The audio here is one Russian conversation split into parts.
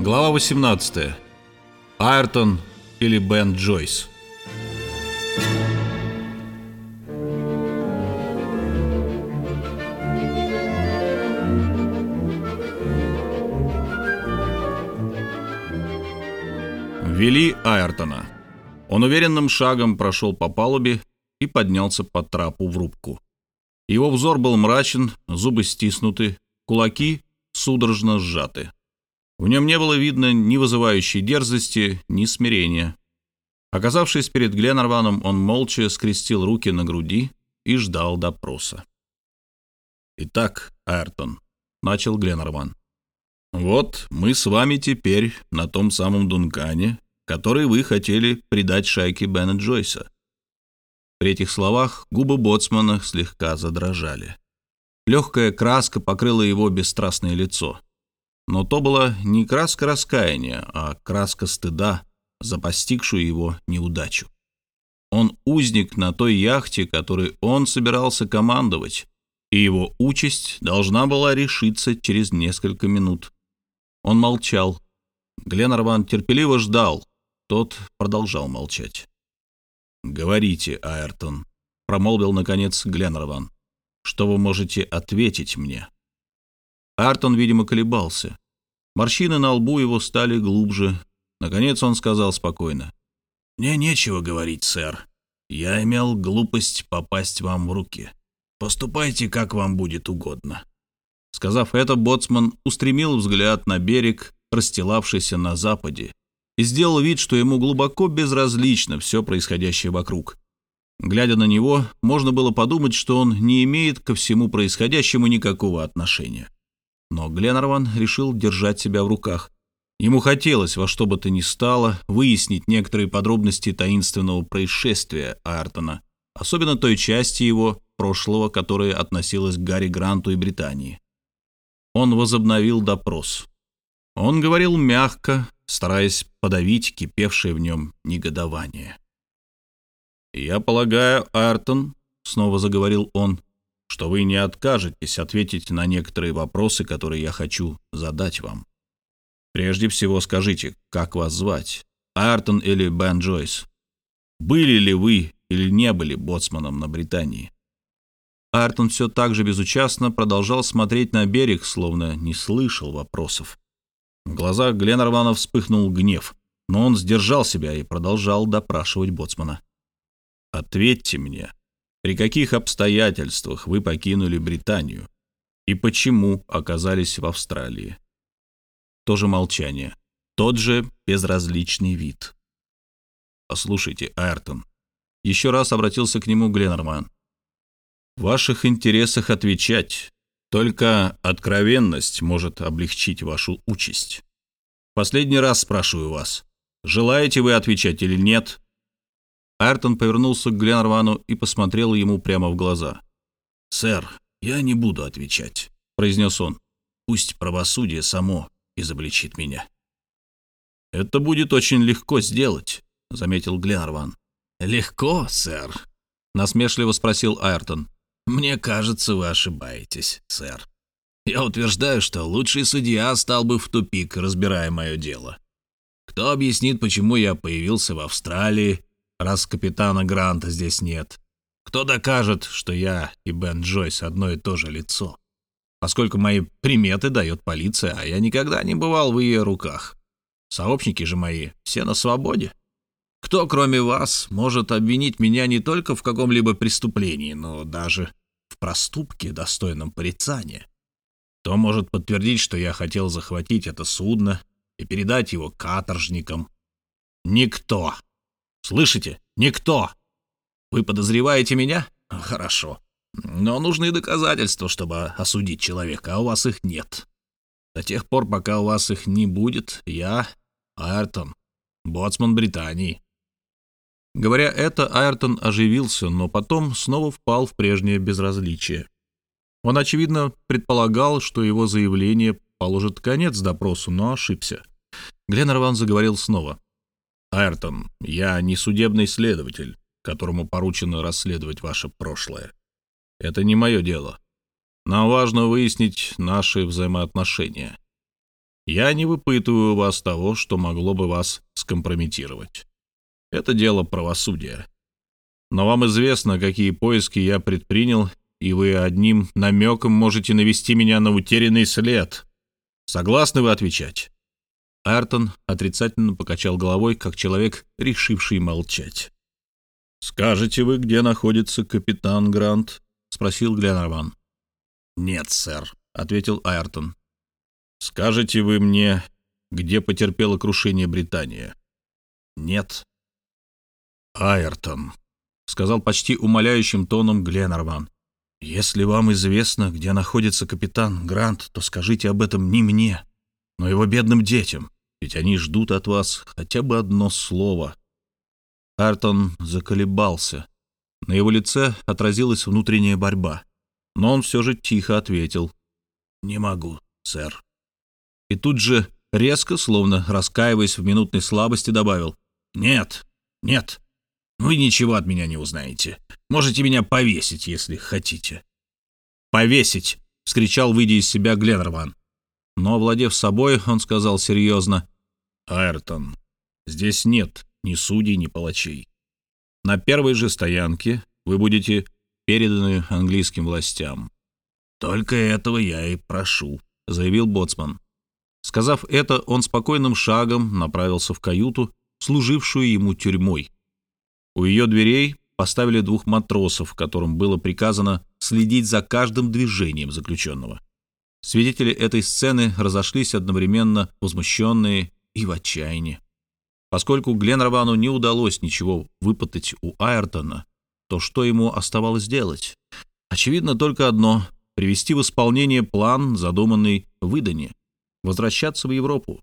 Глава 18. Айртон или Бен Джойс. Вели Айртона. Он уверенным шагом прошел по палубе и поднялся по трапу в рубку. Его взор был мрачен, зубы стиснуты, кулаки судорожно сжаты. В нем не было видно ни вызывающей дерзости, ни смирения. Оказавшись перед Гленарваном, он молча скрестил руки на груди и ждал допроса. «Итак, Айртон», — начал Гленарван, — «вот мы с вами теперь на том самом Дункане, который вы хотели придать шайке Бена Джойса». При этих словах губы боцмана слегка задрожали. Легкая краска покрыла его бесстрастное лицо. Но то была не краска раскаяния, а краска стыда за постигшую его неудачу. Он узник на той яхте, которой он собирался командовать, и его участь должна была решиться через несколько минут. Он молчал. Гленарван терпеливо ждал. Тот продолжал молчать. «Говорите, Айртон», — промолвил, наконец, Гленарван. «Что вы можете ответить мне?» Артон, видимо, колебался. Морщины на лбу его стали глубже. Наконец он сказал спокойно. «Мне нечего говорить, сэр. Я имел глупость попасть вам в руки. Поступайте, как вам будет угодно». Сказав это, боцман устремил взгляд на берег, расстилавшийся на западе, и сделал вид, что ему глубоко безразлично все происходящее вокруг. Глядя на него, можно было подумать, что он не имеет ко всему происходящему никакого отношения. Но Гленарван решил держать себя в руках. Ему хотелось во что бы то ни стало выяснить некоторые подробности таинственного происшествия Айртона, особенно той части его прошлого, которая относилась к Гарри Гранту и Британии. Он возобновил допрос. Он говорил мягко, стараясь подавить кипевшее в нем негодование. «Я полагаю, Айртон», — снова заговорил он, что вы не откажетесь ответить на некоторые вопросы, которые я хочу задать вам. Прежде всего скажите, как вас звать? Айртон или Бен Джойс? Были ли вы или не были боцманом на Британии? Айртон все так же безучастно продолжал смотреть на берег, словно не слышал вопросов. В глазах Гленнервана вспыхнул гнев, но он сдержал себя и продолжал допрашивать боцмана. «Ответьте мне, при каких обстоятельствах вы покинули Британию и почему оказались в Австралии. То же молчание, тот же безразличный вид. «Послушайте, Айртон», — еще раз обратился к нему Гленнерман, — «в ваших интересах отвечать, только откровенность может облегчить вашу участь. Последний раз спрашиваю вас, желаете вы отвечать или нет?» Айртон повернулся к Гленарвану и посмотрел ему прямо в глаза. «Сэр, я не буду отвечать», — произнес он. «Пусть правосудие само изобличит меня». «Это будет очень легко сделать», — заметил Гленарван. «Легко, сэр?» — насмешливо спросил Айртон. «Мне кажется, вы ошибаетесь, сэр. Я утверждаю, что лучший судья стал бы в тупик, разбирая мое дело. Кто объяснит, почему я появился в Австралии раз капитана Гранта здесь нет? Кто докажет, что я и Бен Джойс одно и то же лицо? Поскольку мои приметы дает полиция, а я никогда не бывал в ее руках. Сообщники же мои все на свободе. Кто, кроме вас, может обвинить меня не только в каком-либо преступлении, но даже в проступке, достойном порицания? Кто может подтвердить, что я хотел захватить это судно и передать его каторжникам? Никто. Слышите? Никто. Вы подозреваете меня? Хорошо. Но нужны доказательства, чтобы осудить человека, а у вас их нет. До тех пор, пока у вас их не будет, я, Айртон, боцман Британии. Говоря это, Айртон оживился, но потом снова впал в прежнее безразличие. Он, очевидно, предполагал, что его заявление положит конец допросу, но ошибся. Гленнерван заговорил снова. Айртон, я не судебный следователь, которому поручено расследовать ваше прошлое. Это не мое дело. Нам важно выяснить наши взаимоотношения. Я не выпытываю у вас того, что могло бы вас скомпрометировать. Это дело правосудия. Но вам известно, какие поиски я предпринял, и вы одним намеком можете навести меня на утерянный след. Согласны вы отвечать?» Айртон отрицательно покачал головой, как человек, решивший молчать. «Скажете вы, где находится капитан Грант?» — спросил Гленарван. «Нет, сэр», — ответил Айртон. «Скажете вы мне, где потерпела крушение Британия?» «Нет». «Айртон», — сказал почти умоляющим тоном Гленарван. «Если вам известно, где находится капитан Грант, то скажите об этом не мне, но его бедным детям, ведь они ждут от вас хотя бы одно слово». Артон заколебался. На его лице отразилась внутренняя борьба, но он все же тихо ответил. «Не могу, сэр». И тут же, резко, словно раскаиваясь в минутной слабости, добавил. «Нет, нет, вы ничего от меня не узнаете. Можете меня повесить, если хотите». «Повесить!» — вскричал, выйдя из себя Гленнерван. Но, овладев собой, он сказал серьезно. «Айртон, здесь нет ни судей, ни палачей. На первой же стоянке вы будете переданы английским властям». «Только этого я и прошу», — заявил Боцман. Сказав это, он спокойным шагом направился в каюту, служившую ему тюрьмой. У ее дверей поставили двух матросов, которым было приказано следить за каждым движением заключенного. Свидетели этой сцены разошлись одновременно, возмущенные и в отчаянии. Поскольку Гленровану не удалось ничего выпытать у Айртона, то что ему оставалось делать? Очевидно, только одно — привести в исполнение план, задуманный в Идане, возвращаться в Европу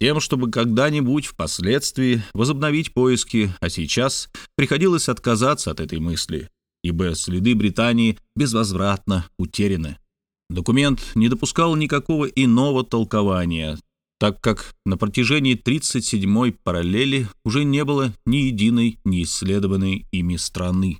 тем, чтобы когда-нибудь впоследствии возобновить поиски, а сейчас приходилось отказаться от этой мысли, ибо следы Британии безвозвратно утеряны. Документ не допускал никакого иного толкования, так как на протяжении 37-й параллели уже не было ни единой неисследованной ими страны.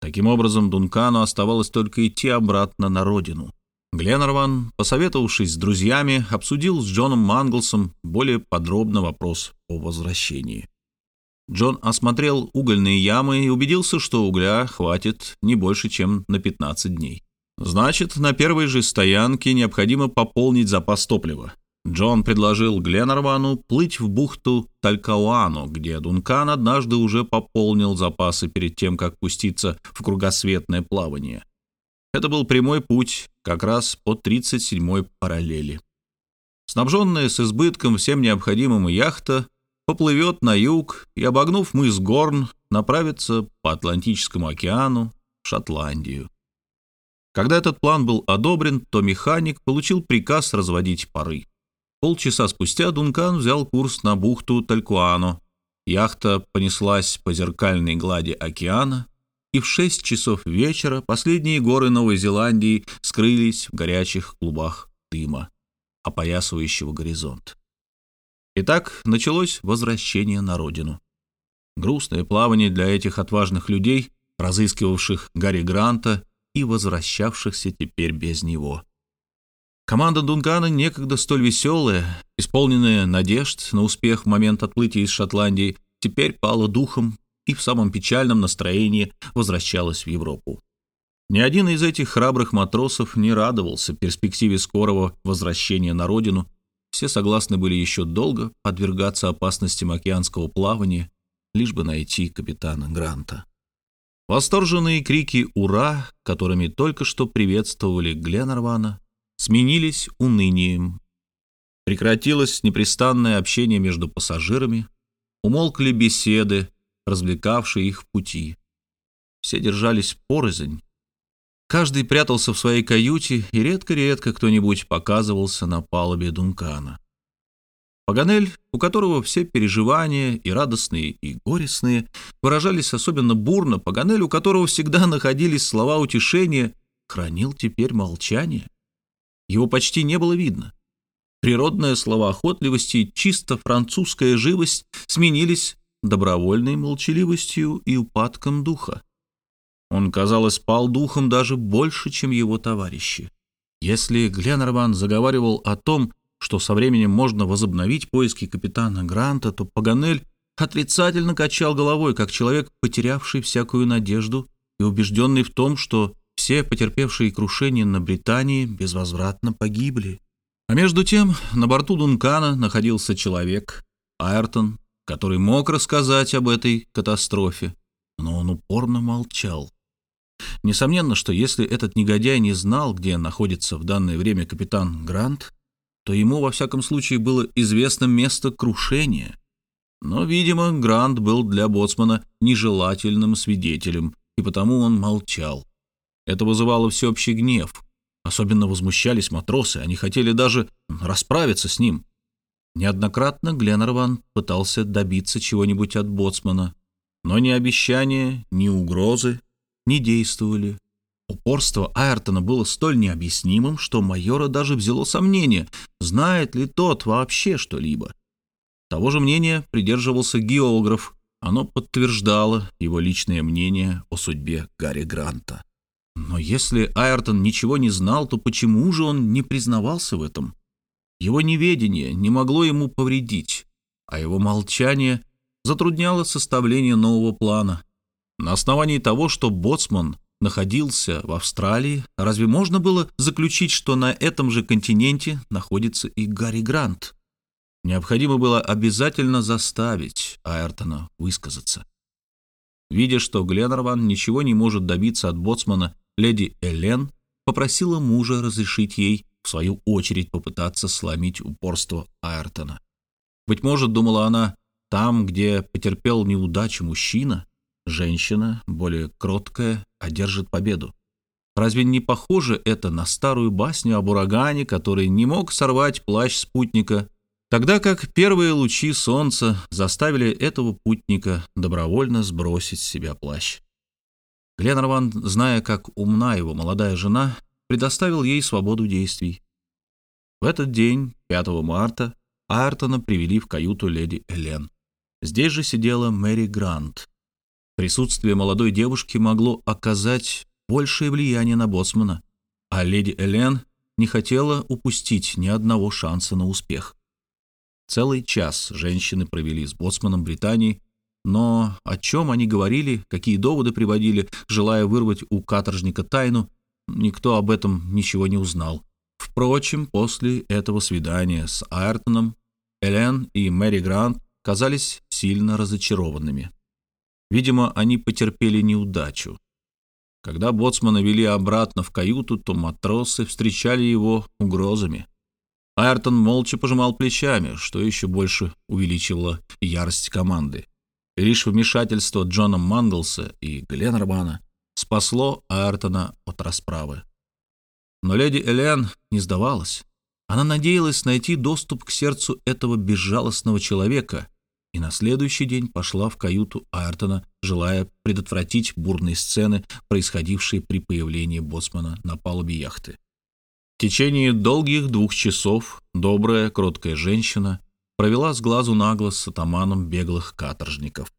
Таким образом, Дункану оставалось только идти обратно на родину. Гленнерван, посоветовавшись с друзьями, обсудил с Джоном Манглсом более подробно вопрос о возвращении. Джон осмотрел угольные ямы и убедился, что угля хватит не больше, чем на 15 дней. Значит, на первой же стоянке необходимо пополнить запас топлива. Джон предложил Гленнервану плыть в бухту Талькауану, где Дункан однажды уже пополнил запасы перед тем, как пуститься в кругосветное плавание. Это был прямой путь, как раз по 37-й параллели. Снабженная с избытком всем необходимым яхта поплывет на юг и, обогнув мыс Горн, направится по Атлантическому океану в Шотландию. Когда этот план был одобрен, то механик получил приказ разводить пары. Полчаса спустя Дункан взял курс на бухту Талькуано. Яхта понеслась по зеркальной глади океана, и в шесть часов вечера последние горы Новой Зеландии скрылись в горячих клубах дыма, опоясывающего горизонт. Итак, началось возвращение на родину. Грустное плавание для этих отважных людей, разыскивавших Гарри Гранта и возвращавшихся теперь без него. Команда Дункана, некогда столь веселая, исполненная надежд на успех в момент отплытия из Шотландии, теперь пала духом и в самом печальном настроении возвращалась в Европу. Ни один из этих храбрых матросов не радовался перспективе скорого возвращения на родину. Все согласны были еще долго подвергаться опасностям океанского плавания, лишь бы найти капитана Гранта. Восторженные крики «Ура!», которыми только что приветствовали Гленнервана, сменились унынием. Прекратилось непрестанное общение между пассажирами, умолкли беседы, развлекавшие их в пути. Все держались порознь. Каждый прятался в своей каюте, и редко-редко кто-нибудь показывался на палубе Дункана. Паганель, у которого все переживания, и радостные, и горестные, выражались особенно бурно, Паганель, у которого всегда находились слова утешения, хранил теперь молчание. Его почти не было видно. Природная словоохотливость и чисто французская живость сменились добровольной молчаливостью и упадком духа. Он, казалось, спал духом даже больше, чем его товарищи. Если Гленнерван заговаривал о том, что со временем можно возобновить поиски капитана Гранта, то Паганель отрицательно качал головой, как человек, потерявший всякую надежду и убежденный в том, что все потерпевшие крушение на Британии безвозвратно погибли. А между тем на борту Дункана находился человек, Айртон, который мог рассказать об этой катастрофе, но он упорно молчал. Несомненно, что если этот негодяй не знал, где находится в данное время капитан Грант, то ему, во всяком случае, было известно место крушения. Но, видимо, Грант был для боцмана нежелательным свидетелем, и потому он молчал. Это вызывало всеобщий гнев. Особенно возмущались матросы, они хотели даже расправиться с ним. Неоднократно Гленнерван пытался добиться чего-нибудь от боцмана, но ни обещания, ни угрозы не действовали. Упорство Айртона было столь необъяснимым, что майора даже взяло сомнение, знает ли тот вообще что-либо. Того же мнения придерживался географ. Оно подтверждало его личное мнение о судьбе Гарри Гранта. Но если Айртон ничего не знал, то почему же он не признавался в этом? Его неведение не могло ему повредить, а его молчание затрудняло составление нового плана. На основании того, что Боцман находился в Австралии, разве можно было заключить, что на этом же континенте находится и Гарри Грант? Необходимо было обязательно заставить Айртона высказаться. Видя, что Гленнерван ничего не может добиться от боцмана, леди Элен попросила мужа разрешить ей, в свою очередь, попытаться сломить упорство Айртона. Быть может, думала она, там, где потерпел неудачу мужчина, женщина, более кроткая, одержит победу. Разве не похоже это на старую басню об урагане, который не мог сорвать плащ спутника, тогда как первые лучи солнца заставили этого путника добровольно сбросить с себя плащ? Гленнерван, зная, как умна его молодая жена, предоставил ей свободу действий. В этот день, 5 марта, Айртона привели в каюту леди Элен. Здесь же сидела Мэри Грант. Присутствие молодой девушки могло оказать большее влияние на боцмана, а леди Элен не хотела упустить ни одного шанса на успех. Целый час женщины провели с боцманом Британии но о чем они говорили, какие доводы приводили, желая вырвать у каторжника тайну, никто об этом ничего не узнал. Впрочем, после этого свидания с Айртоном Элен и Мэри Грант казались сильно разочарованными. Видимо, они потерпели неудачу. Когда боцмана вели обратно в каюту, то матросы встречали его угрозами. Айртон молча пожимал плечами, что еще больше увеличило ярость команды. Лишь вмешательство Джона Манглса и Гленнермана спасло Айртона от расправы. Но леди Элен не сдавалась. Она надеялась найти доступ к сердцу этого безжалостного человека и на следующий день пошла в каюту Айртона, желая предотвратить бурные сцены, происходившие при появлении боцмана на палубе яхты. В течение долгих двух часов добрая, кроткая женщина провела с глазу на глаз с атаманом беглых каторжников.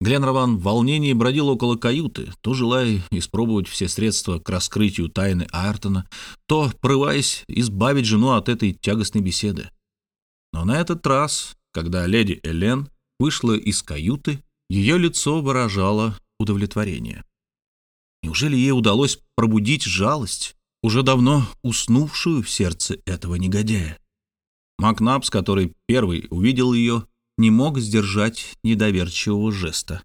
Гленрован в волнении бродил около каюты, то желая испробовать все средства к раскрытию тайны Айртона, то порываясь избавить жену от этой тягостной беседы. Но на этот раз, когда леди Элен вышла из каюты, ее лицо выражало удовлетворение. Неужели ей удалось пробудить жалость, уже давно уснувшую в сердце этого негодяя? Макнапс, который первый увидел ее, не мог сдержать недоверчивого жеста.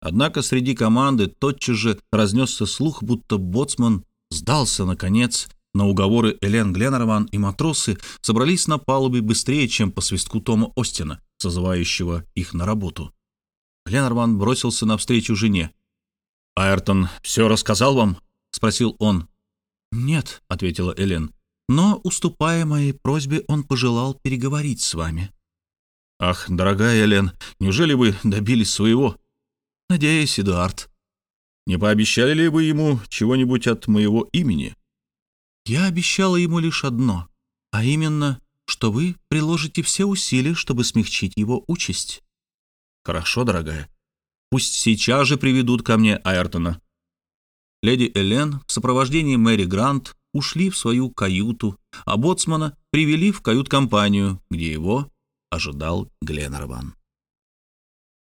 Однако среди команды тотчас же разнесся слух, будто боцман сдался, наконец, на уговоры Элен Гленнерман и матросы собрались на палубе быстрее, чем по свистку Тома Остина, созывающего их на работу. Гленнерман бросился навстречу жене. «Айртон все рассказал вам?» — спросил он. «Нет», — ответила Элен. Но, уступая моей просьбе, он пожелал переговорить с вами. «Ах, дорогая Элен, неужели вы добились своего?» «Надеюсь, Эдуард». «Не пообещали ли вы ему чего-нибудь от моего имени?» «Я обещала ему лишь одно, а именно, что вы приложите все усилия, чтобы смягчить его участь». «Хорошо, дорогая. Пусть сейчас же приведут ко мне Айртона. леди Элен в сопровождении Мэри Грант ушли в свою каюту, а боцмана привели в кают-компанию, где его ожидал Гленнерван.